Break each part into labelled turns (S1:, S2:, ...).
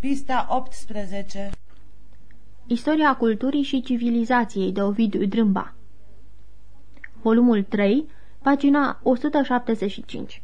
S1: Pista 18
S2: Istoria culturii și civilizației de Ovidiu Drâmba. Volumul 3, pagina 175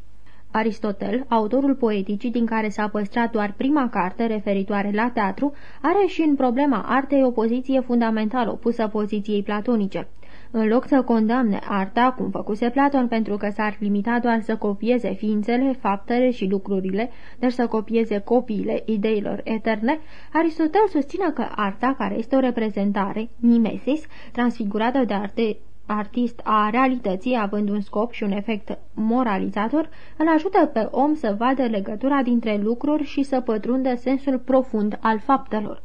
S2: Aristotel, autorul poeticii din care s-a păstrat doar prima carte referitoare la teatru, are și în problema artei o poziție fundamentală opusă poziției platonice. În loc să condamne arta, cum făcuse Platon, pentru că s-ar limita doar să copieze ființele, faptele și lucrurile, deci să copieze copiile ideilor eterne, Aristotel susține că arta, care este o reprezentare, mimesis, transfigurată de arte artist a realității, având un scop și un efect moralizator, îl ajută pe om să vadă legătura dintre lucruri și să pătrundă sensul profund al faptelor.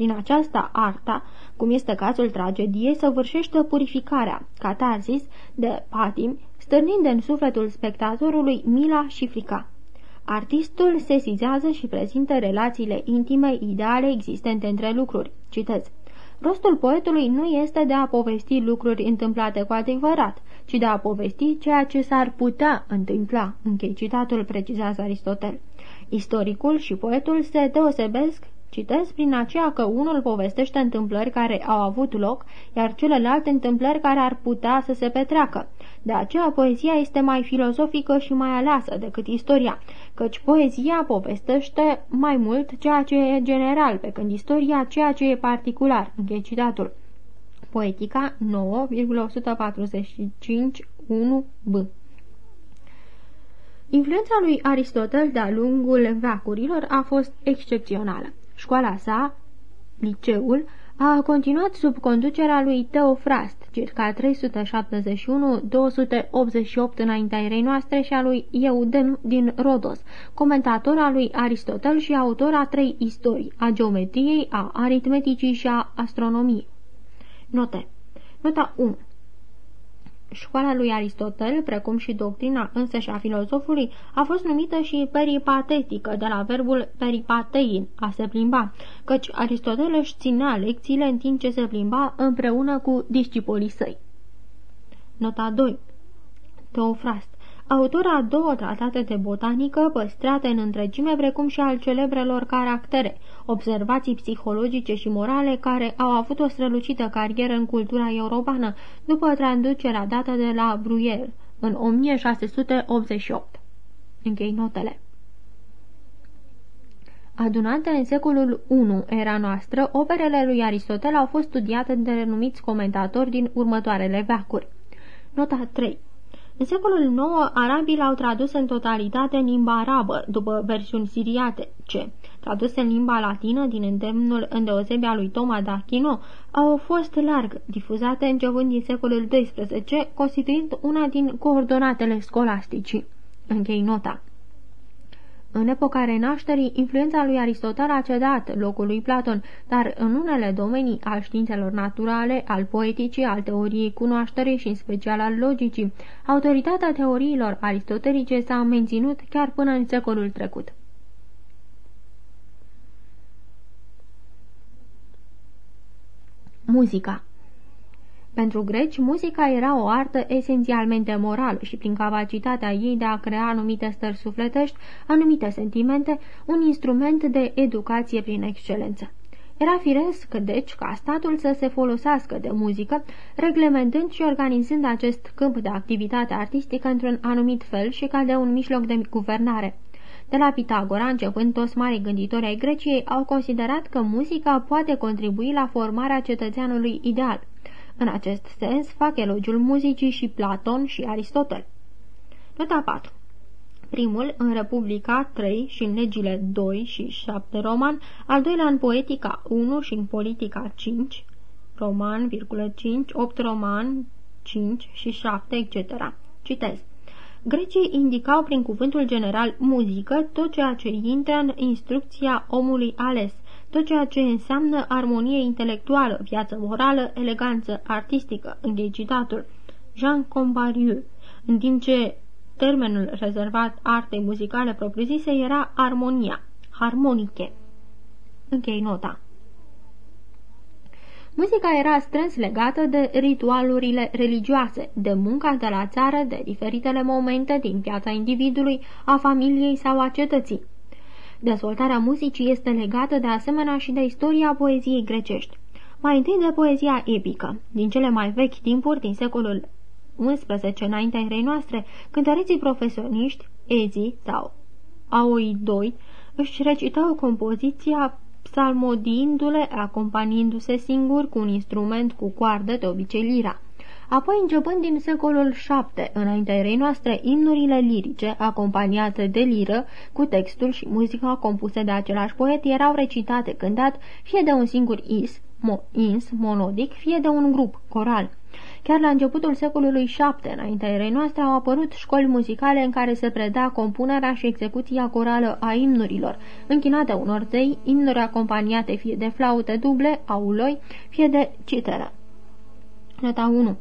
S2: Prin aceasta arta, cum este cazul tragediei, săvârșește purificarea, catarsis, de patim, stârnind în sufletul spectatorului mila și frica. Artistul sesizează și prezintă relațiile intime, ideale existente între lucruri. Citez. Rostul poetului nu este de a povesti lucruri întâmplate cu adevărat, ci de a povesti ceea ce s-ar putea întâmpla, închei citatul precizează Aristotel. Istoricul și poetul se deosebesc Citesc prin aceea că unul povestește întâmplări care au avut loc, iar celălalt întâmplări care ar putea să se petreacă. De aceea poezia este mai filozofică și mai aleasă decât istoria, căci poezia povestește mai mult ceea ce e general, pe când istoria ceea ce e particular. Închei citatul. Poetica 9,145.1b Influența lui Aristotel de-a lungul veacurilor a fost excepțională. Școala sa, liceul, a continuat sub conducerea lui Teofrast, circa 371-288 înaintea erei noastre și a lui Euden din Rodos, comentator al lui Aristotel și autor a trei istorii, a geometriei, a aritmeticii și a astronomiei. Note Nota 1 Școala lui Aristotel, precum și doctrina însăși a filozofului, a fost numită și peripatetică, de la verbul peripatein, a se plimba, căci Aristotel își ținea lecțiile în timp ce se plimba împreună cu discipolii săi. Nota 2 Teofrast autor a două tratate de botanică păstrate în întregime, precum și al celebrelor caractere, observații psihologice și morale care au avut o strălucită carieră în cultura europeană după traducerea dată de la Bruyère în 1688. Închei notele. Adunate în secolul I era noastră, operele lui Aristotel au fost studiate de renumiți comentatori din următoarele veacuri. Nota 3 în secolul IX, arabii l-au tradus în totalitate în limba arabă, după versiuni siriate, ce, traduse în limba latină din îndemnul îndeosebea lui Toma d'Achino, au fost larg difuzate începând din secolul XII, constituind una din coordonatele scolasticii. Închei nota. În epoca renașterii, influența lui Aristotel a cedat locului Platon, dar în unele domenii al științelor naturale, al poeticii, al teoriei cunoașterii și în special al logicii, autoritatea teoriilor aristotelice s-a menținut chiar până în secolul trecut. Muzica pentru greci, muzica era o artă esențialmente morală și prin capacitatea ei de a crea anumite stări sufletești, anumite sentimente, un instrument de educație prin excelență. Era firesc, deci, ca statul să se folosească de muzică, reglementând și organizând acest câmp de activitate artistică într-un anumit fel și ca de un mijloc de guvernare. De la Pitagora, începând toți mari gânditori ai Greciei, au considerat că muzica poate contribui la formarea cetățeanului ideal. În acest sens fac elogiul muzicii și Platon și Aristotel. Nota 4 primul în Republica 3 și în legile 2 și 7 roman, al doilea în Poetica 1 și în Politica 5, roman, 5, 8 roman, 5 și 7, etc. Citez. Grecii indicau prin cuvântul general muzică tot ceea ce intră în instrucția omului ales, tot ceea ce înseamnă armonie intelectuală, viață morală, eleganță artistică, închei citatul. Jean Combariu, în timp ce termenul rezervat artei muzicale propriu-zise era armonia, harmonice. Închei nota. Muzica era strâns legată de ritualurile religioase, de munca de la țară, de diferitele momente din viața individului, a familiei sau a cetății. Dezvoltarea muzicii este legată de asemenea și de istoria poeziei grecești. Mai întâi de poezia epică. Din cele mai vechi timpuri, din secolul 11 înaintea erei noastre, cântăreții profesioniști, ezii sau aoidoi, își recitau compoziția psalmodiindu-le, acompaniindu-se singur cu un instrument cu coardă, de obicei lira. Apoi, începând din secolul VII, înaintea erei noastre, imnurile lirice, acompaniate de liră, cu textul și muzica compuse de același poet, erau recitate cântat fie de un singur is, mo, ins, monodic, fie de un grup, coral. Chiar la începutul secolului VII, înaintea erei noastre, au apărut școli muzicale în care se preda compunerea și execuția corală a imnurilor, închinate unor zei, imnuri acompaniate fie de flaute duble, auloi, fie de citeră. Nota 1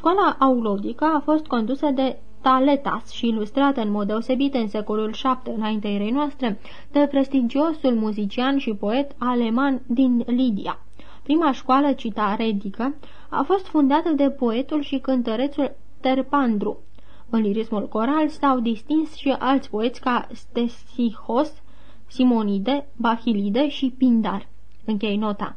S2: Școala aulodică a fost condusă de Taletas și ilustrată în mod deosebit în secolul VII înaintea erei noastre de prestigiosul muzician și poet aleman din Lidia. Prima școală citaredică a fost fundată de poetul și cântărețul Terpandru. În lirismul coral s-au distins și alți poeți ca Stesihos, Simonide, Bahilide și Pindar. Închei nota.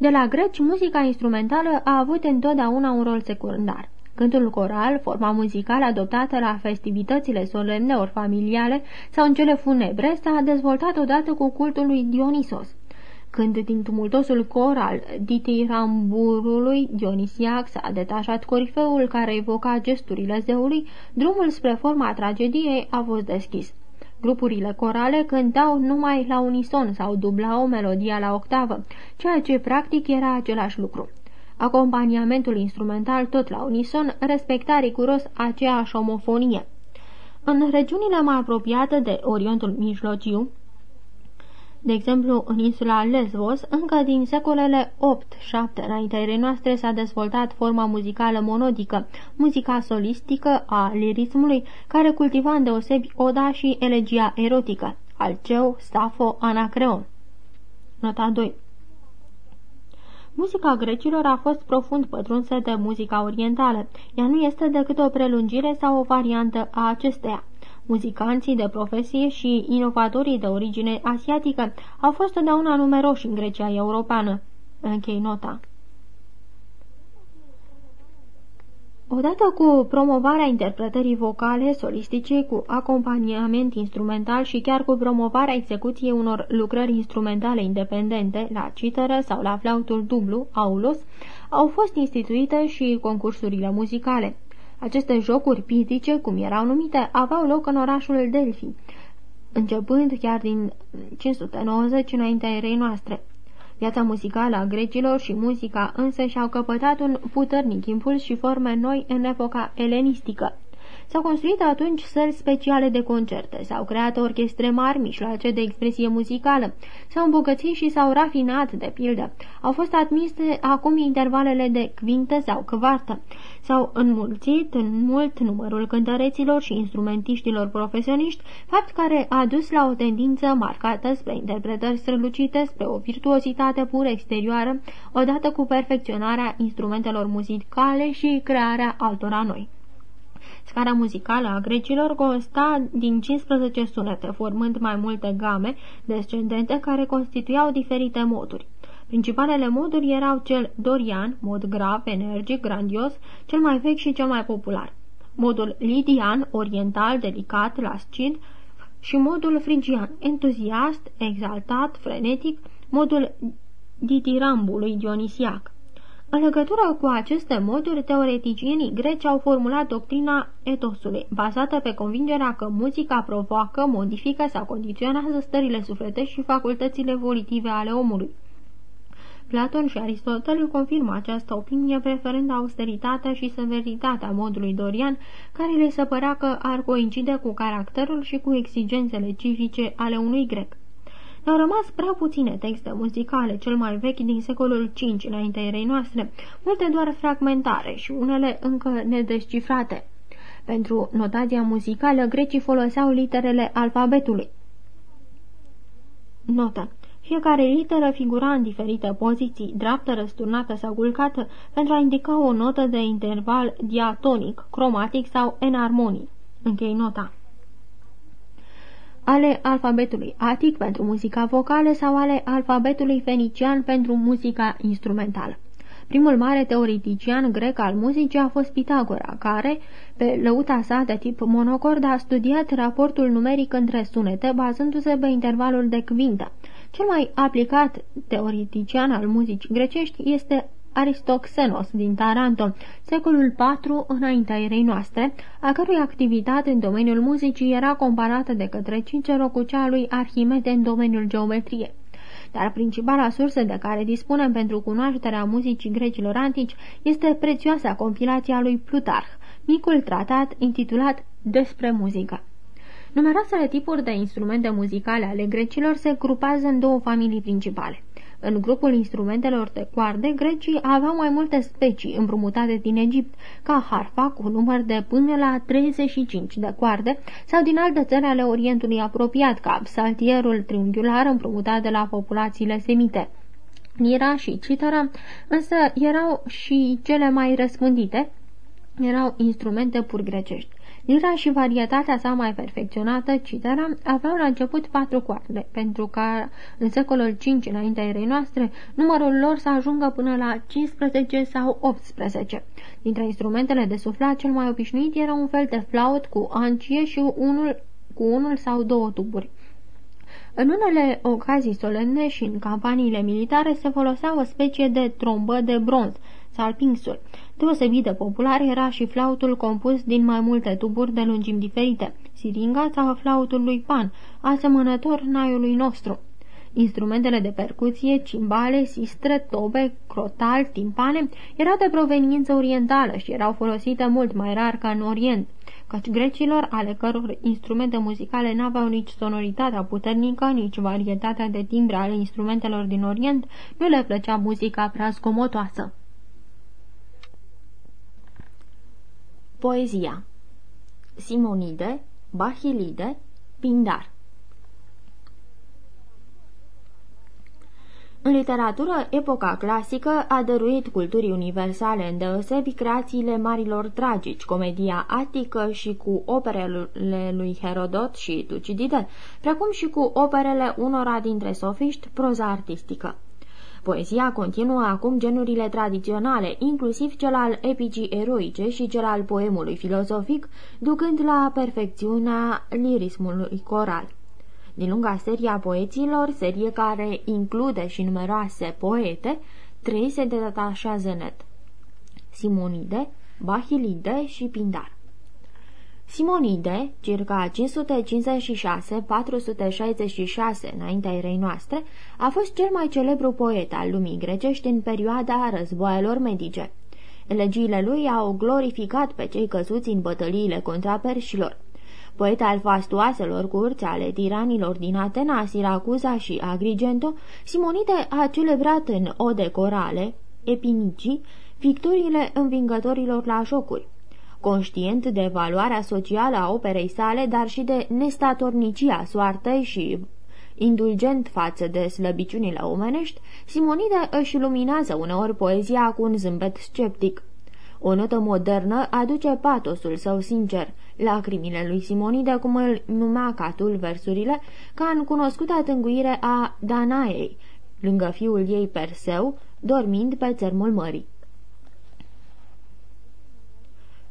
S2: De la greci, muzica instrumentală a avut întotdeauna un rol secundar. Cântul coral, forma muzicală adoptată la festivitățile solemne ori familiale sau în cele funebre, s-a dezvoltat odată cu cultul lui Dionisos. Când din tumultosul cor al ditiramburului Dionisiac s-a detașat corifeul care evoca gesturile zeului, drumul spre forma tragediei a fost deschis. Grupurile corale cântau numai la unison sau dublau melodia la octavă, ceea ce practic era același lucru. Acompaniamentul instrumental tot la unison respecta riguros aceeași omofonie. În regiunile mai apropiate de Orientul Mijlociu, de exemplu, în insula Lesbos, încă din secolele 8-7 înaintea noastre s-a dezvoltat forma muzicală monodică, muzica solistică a lirismului, care cultiva îndeosebi oda și elegia erotică, Alceu, Safo, Anacreon. Nota 2 Muzica grecilor a fost profund pătrunsă de muzica orientală. Ea nu este decât o prelungire sau o variantă a acesteia. Muzicanții de profesie și inovatorii de origine asiatică au fost totdeauna numeroși în Grecia europeană. Închei nota. Odată cu promovarea interpretării vocale solistice cu acompaniament instrumental și chiar cu promovarea execuției unor lucrări instrumentale independente la citeră sau la flautul dublu, aulus, au fost instituite și concursurile muzicale. Aceste jocuri pitice, cum erau numite, aveau loc în orașul Delphi, începând chiar din 590 înaintea erei noastre. Viața muzicală a grecilor și muzica însă și-au căpătat un puternic impuls și forme noi în epoca elenistică. S-au construit atunci săli speciale de concerte, s-au creat orchestre mari, mijloace de expresie muzicală, s-au îmbogățit și s-au rafinat, de pildă. Au fost admise acum intervalele de quintă sau cvartă. S-au înmulțit în mult numărul cântăreților și instrumentiștilor profesioniști, fapt care a dus la o tendință marcată spre interpretări strălucite, spre o virtuozitate pur exterioară, odată cu perfecționarea instrumentelor muzicale și crearea altora noi. Scara muzicală a grecilor consta din 15 sunete, formând mai multe game descendente care constituiau diferite moduri. Principalele moduri erau cel dorian, mod grav, energic, grandios, cel mai vechi și cel mai popular. Modul lidian, oriental, delicat, lascid și modul frigian, entuziast, exaltat, frenetic, modul ditirambului dionisiac. În legătură cu aceste moduri, teoreticienii greci au formulat doctrina etosului, bazată pe convingerea că muzica provoacă, modifică sau condiționează stările sufletești și facultățile volitive ale omului. Platon și Aristotel confirmă această opinie preferând austeritatea și severitatea modului dorian, care le se părea că ar coincide cu caracterul și cu exigențele civice ale unui grec. Au rămas prea puține texte muzicale, cel mai vechi din secolul V înaintea erei noastre, multe doar fragmentare și unele încă nedescifrate. Pentru notația muzicală, grecii foloseau literele alfabetului. Notă. Fiecare literă figura în diferite poziții, dreaptă, răsturnată sau culcată, pentru a indica o notă de interval diatonic, cromatic sau enarmonic. Închei nota. Ale alfabetului atic pentru muzica vocală sau ale alfabetului fenician pentru muzica instrumentală. Primul mare teoretician grec al muzicii a fost Pitagora, care, pe lăuta sa de tip monocord, a studiat raportul numeric între sunete, bazându-se pe intervalul de quintă. Cel mai aplicat teoretician al muzicii grecești este Aristoxenos din Taranto, secolul IV înaintea erei noastre, a cărui activitate în domeniul muzicii era comparată de către Cicero cu cea lui Arhimede în domeniul geometriei dar principala sursă de care dispunem pentru cunoașterea muzicii grecilor antici este prețioasa compilație a lui Plutarh, micul tratat intitulat Despre muzică. Numeroasele tipuri de instrumente muzicale ale grecilor se grupează în două familii principale. În grupul instrumentelor de coarde, grecii aveau mai multe specii împrumutate din Egipt, ca harfa cu număr de până la 35 de coarde, sau din alte țări ale Orientului apropiat, ca saltierul triunghiular împrumutat de la populațiile semite. Lira și citara, însă erau și cele mai răspândite, erau instrumente pur grecești. Lira și varietatea sa mai perfecționată, citera, aveau la început patru coarde, pentru că în secolul V înaintea erei noastre, numărul lor să ajungă până la 15 sau 18. Dintre instrumentele de suflat, cel mai obișnuit era un fel de flaut cu ancie și unul cu unul sau două tuburi. În unele ocazii solemne și în campaniile militare se folosea o specie de trombă de bronz, salpingsul. Deosebit de popular era și flautul compus din mai multe tuburi de lungimi diferite, siringa sau flautul lui Pan, asemănător naiului nostru. Instrumentele de percuție, cimbale, sistre, tobe, crotal, timpane erau de proveniență orientală și erau folosite mult mai rar ca în Orient, căci grecilor, ale căror instrumente muzicale n-aveau nici sonoritatea puternică, nici varietatea de timbre ale instrumentelor din Orient, nu le plăcea muzica prea scomotoasă. Poezia Simonide, Bahilide, Pindar În literatură, epoca clasică a dăruit culturii universale îndeosebi creațiile marilor tragici, comedia atică și cu operele lui Herodot și Tucidide, precum și cu operele unora dintre sofiști, proza artistică. Poezia continuă acum genurile tradiționale, inclusiv cel al epicii eroice și cel al poemului filozofic, ducând la perfecțiunea lirismului coral. Din lunga serie a poeților, serie care include și numeroase poete, trei se detașează net. Simonide, Bahilide și Pindar. Simonide, circa 556-466 înaintea erei noastre, a fost cel mai celebru poet al lumii grecești în perioada războaielor medice. Elegiile lui au glorificat pe cei căzuți în bătăliile contra perșilor. Poet al fastuoaselor curți ale tiranilor din Atena, Siracuza și Agrigento, Simonide a celebrat în ode corale, epinicii, victoriile învingătorilor la jocuri conștient de valoarea socială a operei sale, dar și de nestatornicia soartei și indulgent față de slăbiciunile omenești, Simonide își luminează uneori poezia cu un zâmbet sceptic. O notă modernă aduce patosul său sincer, lacrimile lui Simonide, cum îl numea catul versurile, ca în cunoscuta tânguire a Danaei, lângă fiul ei Perseu, dormind pe țărmul mării.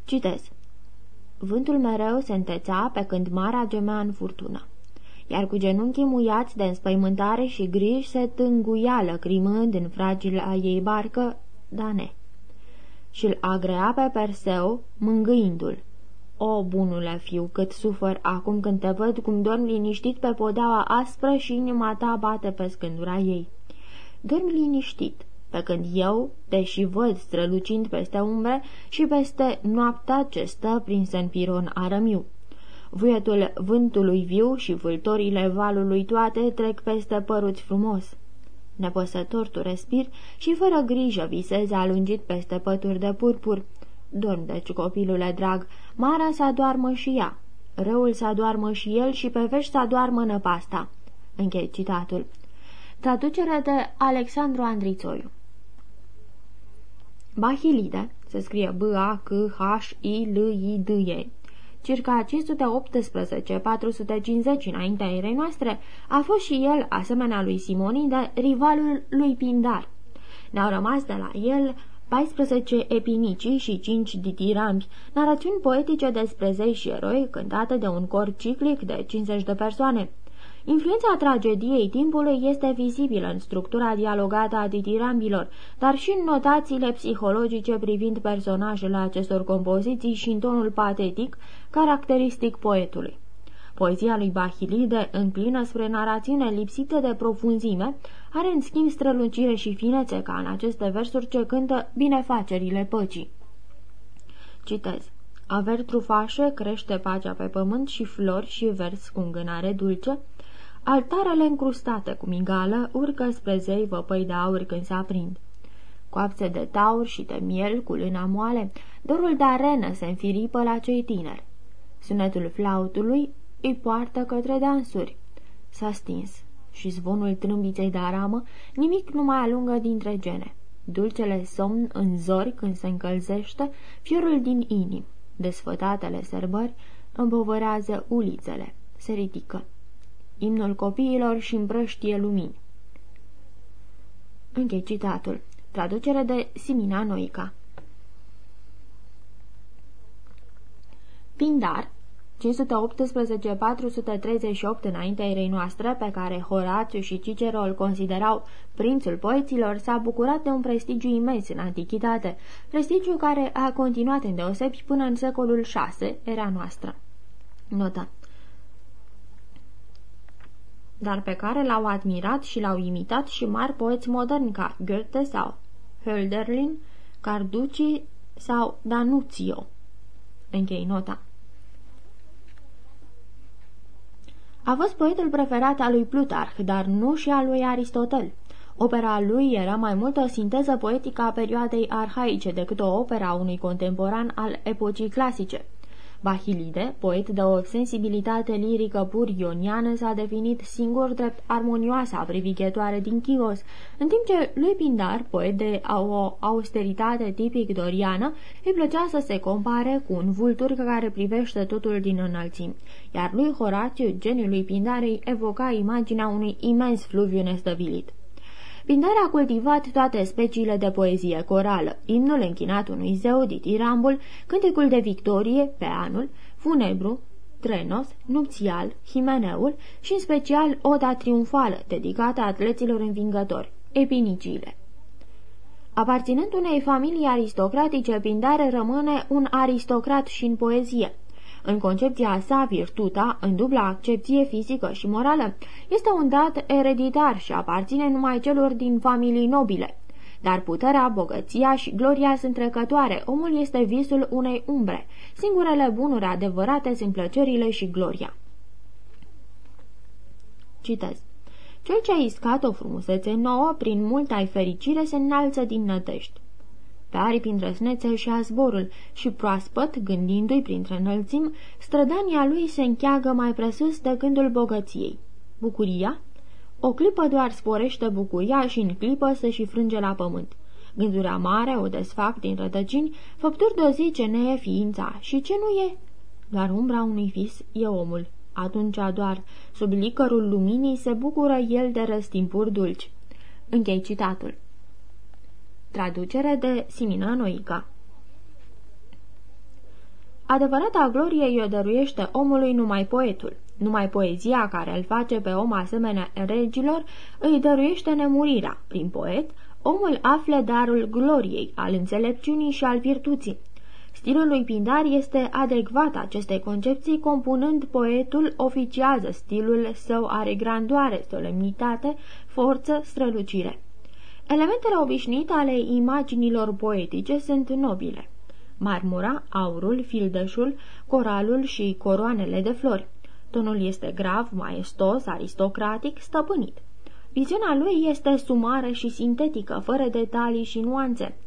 S2: Citez. Vântul mereu se întețea pe când marea gemea în furtună, iar cu genunchii muiați de înspăimântare și griji se tânguia lăcrimând în fragila ei barcă Dane și-l agrea pe Perseu, mângâindu-l. O, bunule fiu, cât sufăr acum când te văd cum dormi liniștit pe podeaua aspră și inima ta bate pe scândura ei. Dormi liniștit, pe când eu, deși văd strălucind peste umbre și peste noaptea ce stă prinsă în piron arămiu. Vuietul vântului viu și vâltorile valului toate trec peste păruți frumos. Nepăsător tu respir și fără grijă visezi alungit peste pături de purpur. Dorm deci, copilule drag, marea să doarmă și ea. Răul să doarmă și el și pe vești să doarmă năpasta. Închei citatul. Traducere de Alexandru Andrițoiu Bahilide, se scrie B-A-C-H-I-L-I-D-E, circa 518-450 înaintea erei noastre, a fost și el, asemenea lui Simonide, rivalul lui Pindar. Ne-au rămas de la el 14 epinicii și 5 ditirambi, narațiuni poetice despre zei și eroi, cântate de un cor ciclic de 50 de persoane. Influența tragediei timpului este vizibilă în structura dialogată a ditirambilor, dar și în notațiile psihologice privind personajele acestor compoziții și în tonul patetic, caracteristic poetului. Poezia lui Bahilide, înclină spre narațiune lipsită de profunzime, are în schimb strălucire și finețe ca în aceste versuri ce cântă binefacerile păcii. Citez. Aver trufașe crește pacea pe pământ și flori și vers cu îngânare dulce, altarele încrustate cu migală urcă spre zei văpăi de aur când se aprind. Coapse de taur și de miel cu lâna moale, dorul de arenă se înfiripă la cei tineri. Sunetul flautului îi poartă către dansuri. S-a stins și zvonul trâmbiței de aramă, nimic nu mai alungă dintre gene. Dulcele somn în zori când se încălzește, fiorul din inim. Desfătatele sărbări împovărează ulițele. Se ridică. Imnul copiilor și împrăștie lumini. Închei citatul. Traducere de Simina Noica. Pindar 518-438 înaintea erei noastre, pe care Horațiu și Cicero îl considerau prințul poeților, s-a bucurat de un prestigiu imens în antichitate, prestigiu care a continuat îndeosebi până în secolul VI, era noastră. Notă dar pe care l-au admirat și l-au imitat și mari poeți moderni ca Goethe sau Hölderlin, Carducci sau Danuzio. Închei nota. A fost poetul preferat al lui Plutarh, dar nu și al lui Aristotel. Opera lui era mai mult o sinteză poetică a perioadei arhaice decât o opera unui contemporan al epocii clasice. Bahilide, poet de o sensibilitate lirică pur ioniană, s-a definit singur drept armonioasa privighetoare din Chios, în timp ce lui Pindar, poet de o austeritate tipic doriană, îi plăcea să se compare cu un vultur care privește totul din înălțimi, iar lui Horatiu, geniul lui Pindar, îi evoca imaginea unui imens fluviu nestăvilit. Pindar a cultivat toate speciile de poezie corală, imnul închinat unui zeu, ditirambul, cântecul de victorie, pe anul, funebru, trenos, nupțial, himeneul și în special oda triumfală, dedicată atleților învingători, epiniciile. Aparținând unei familii aristocratice, Pindare rămâne un aristocrat și în poezie. În concepția sa, virtuta, în dubla accepție fizică și morală, este un dat ereditar și aparține numai celor din familii nobile. Dar puterea, bogăția și gloria sunt trecătoare, omul este visul unei umbre. Singurele bunuri adevărate sunt plăcerile și gloria. Citez. Cel ce a iscat o frumusețe nouă, prin multa fericire, se înalță din nătești pe aripi îndrăsnețe și a zborul și proaspăt, gândindu-i printre înălțimi, strădania lui se încheagă mai presus de gândul bogăției. Bucuria? O clipă doar sporește bucuria și în clipă se și frânge la pământ. Gânduri mare o desfac din rădăcini, făpturi de o zi ce ne e ființa și ce nu e. Doar umbra unui vis e omul. Atunci doar, sub licărul luminii, se bucură el de răstimpuri dulci. Închei citatul. Traducere de Simina Noica Adevărata glorie îi dăruiește omului numai poetul. Numai poezia care îl face pe om asemenea regilor îi dăruiește nemurirea. Prin poet, omul află darul gloriei, al înțelepciunii și al virtuții. Stilul lui Pindar este adecvat acestei concepții, compunând poetul oficiază stilul său are grandoare, solemnitate, forță, strălucire. Elementele obișnuite ale imaginilor poetice sunt nobile. Marmura, aurul, fildeșul, coralul și coroanele de flori. Tonul este grav, maestos, aristocratic, stăpânit. Viziunea lui este sumară și sintetică, fără detalii și nuanțe.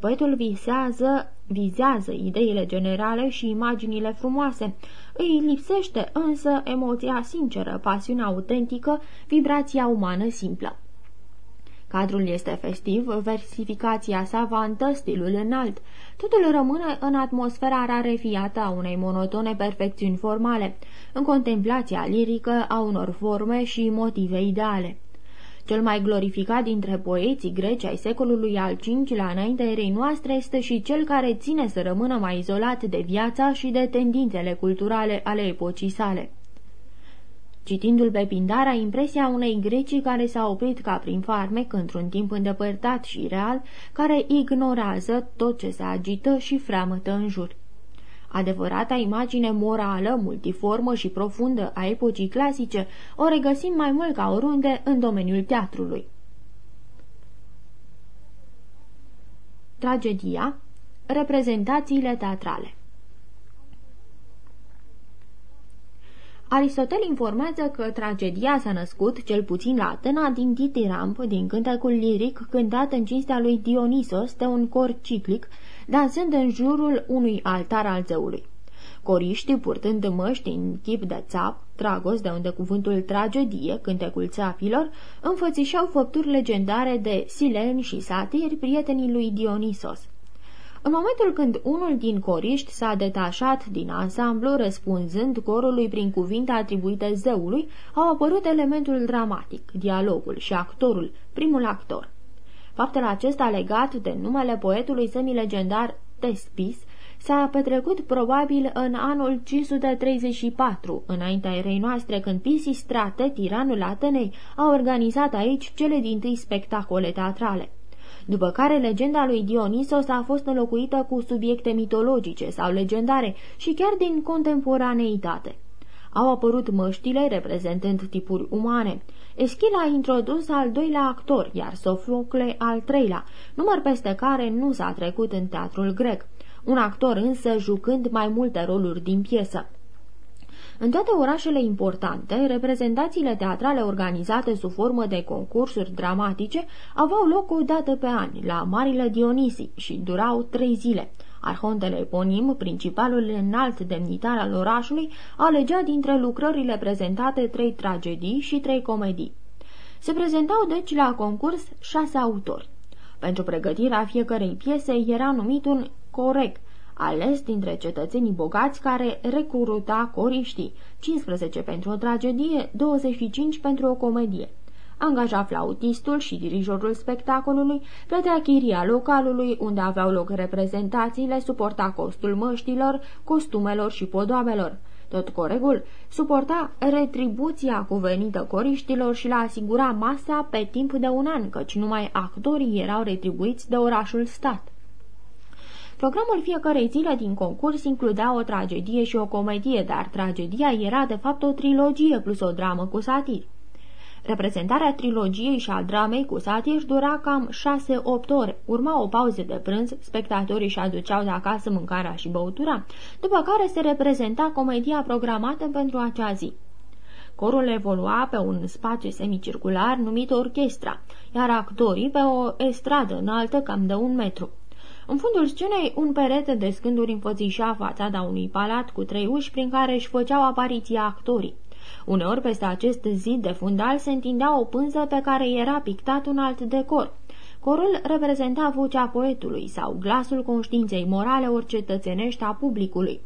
S2: Poetul visează, vizează ideile generale și imaginile frumoase. Îi lipsește însă emoția sinceră, pasiunea autentică, vibrația umană simplă. Cadrul este festiv, versificația savantă, stilul înalt. Totul rămâne în atmosfera rarefiată a unei monotone perfecțiuni formale, în contemplația lirică a unor forme și motive ideale. Cel mai glorificat dintre poeții greci ai secolului al V-lea înaintea erei noastre este și cel care ține să rămână mai izolat de viața și de tendințele culturale ale epocii sale. Citindu-l pe Pindar, a impresia unei grecii care s-a oprit ca prin farmec într-un timp îndepărtat și real, care ignorează tot ce se agită și freamătă în jur. Adevărata imagine morală, multiformă și profundă a epocii clasice o regăsim mai mult ca oriunde în domeniul teatrului. Tragedia Reprezentațiile teatrale Aristotel informează că tragedia s-a născut, cel puțin la Atena, din ditiramp, din cântecul liric cântat în cinstea lui Dionisos de un cor ciclic, dansând în jurul unui altar al zeului. Coriștii, purtând măști în chip de țap, tragos de unde cuvântul tragedie, cântecul țapilor, înfățișau făpturi legendare de sileni și satiri, prietenii lui Dionisos. În momentul când unul din coriști s-a detașat din ansamblu, răspunzând corului prin cuvinte atribuite zeului, au apărut elementul dramatic, dialogul și actorul, primul actor. Faptul acesta legat de numele poetului semilegendar Tespis s-a petrecut probabil în anul 534, înaintea erei noastre, când Pisistrate, tiranul Atenei, a organizat aici cele din tâi spectacole teatrale după care legenda lui Dionisos a fost înlocuită cu subiecte mitologice sau legendare și chiar din contemporaneitate. Au apărut măștile reprezentând tipuri umane. Eschil a introdus al doilea actor, iar Sofocle al treilea, număr peste care nu s-a trecut în teatrul grec, un actor însă jucând mai multe roluri din piesă. În toate orașele importante, reprezentațiile teatrale organizate sub formă de concursuri dramatice aveau loc o dată pe an, la Marile Dionisii, și durau trei zile. Arhontele eponim, principalul înalt demnitar al orașului, alegea dintre lucrările prezentate trei tragedii și trei comedii. Se prezentau deci la concurs șase autori. Pentru pregătirea fiecărei piese era numit un corect, ales dintre cetățenii bogați care recruta coriștii, 15 pentru o tragedie, 25 pentru o comedie. Angaja flautistul și dirijorul spectacolului, plătea chiria localului unde aveau loc reprezentațiile, suporta costul măștilor, costumelor și podoabelor. Tot coregul suporta retribuția cuvenită coriștilor și la asigura masa pe timp de un an, căci numai actorii erau retribuiți de orașul stat. Programul fiecărei zile din concurs includea o tragedie și o comedie, dar tragedia era de fapt o trilogie plus o dramă cu satiri. Reprezentarea trilogiei și a dramei cu satiri dura cam 6-8 ore. Urma o pauză de prânz, spectatorii și aduceau de acasă mâncarea și băutura, după care se reprezenta comedia programată pentru acea zi. Corul evolua pe un spațiu semicircular numit orchestra, iar actorii pe o estradă înaltă cam de un metru. În fundul scenei, un perete de scânduri înfățișa fațada unui palat cu trei uși prin care își făceau apariția actorii. Uneori peste acest zid de fundal se întindea o pânză pe care era pictat un alt decor. Corul reprezenta vocea poetului sau glasul conștiinței morale ori cetățenești a publicului.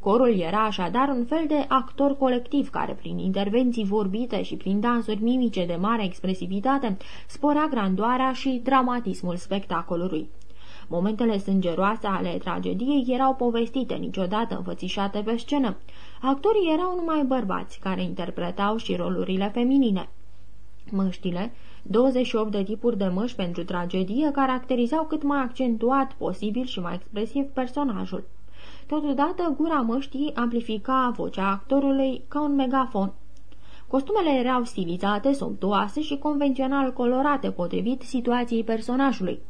S2: Corul era așadar un fel de actor colectiv care, prin intervenții vorbite și prin dansuri mimice de mare expresivitate, sporea grandoarea și dramatismul spectacolului. Momentele sângeroase ale tragediei erau povestite, niciodată înfățișate pe scenă. Actorii erau numai bărbați, care interpretau și rolurile feminine. Măștile, 28 de tipuri de măști pentru tragedie, caracterizau cât mai accentuat posibil și mai expresiv personajul. Totodată, gura măștii amplifica vocea actorului ca un megafon. Costumele erau stilizate, somptuoase și convențional colorate potrivit situației personajului.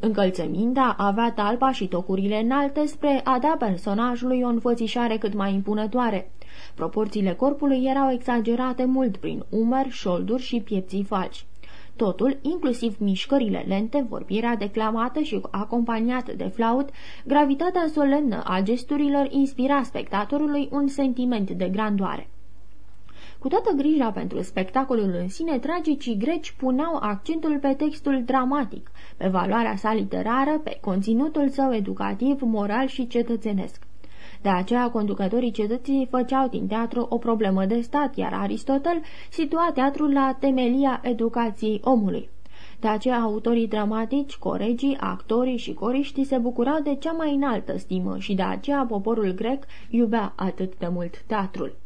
S2: Încălțămintea avea talpa și tocurile înalte spre a da personajului o înfățișare cât mai impunătoare. Proporțiile corpului erau exagerate mult prin umeri, șolduri și piepții falci. Totul, inclusiv mișcările lente, vorbirea declamată și acompaniată de flaut, gravitatea solemnă a gesturilor inspira spectatorului un sentiment de grandoare. Cu toată grija pentru spectacolul în sine, tragicii greci puneau accentul pe textul dramatic, pe valoarea sa literară, pe conținutul său educativ, moral și cetățenesc. De aceea, conducătorii cetății făceau din teatru o problemă de stat, iar Aristotel situa teatrul la temelia educației omului. De aceea, autorii dramatici, coregii, actorii și coriștii se bucurau de cea mai înaltă stimă și de aceea poporul grec iubea atât de mult teatrul.